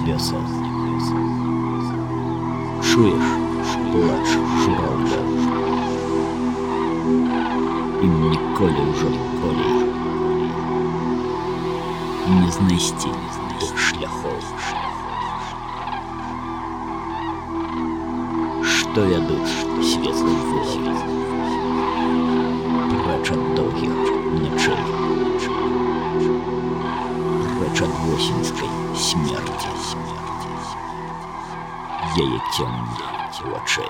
тьмяным сардаем с небеса. Чуешь, плач журавля? Им ніколи уже болей не знайсти тих шляхов. Що ядуть світлим волі, Преч от довгих ночей, Преч от осінської смерті, 爷爷教你，替我吹。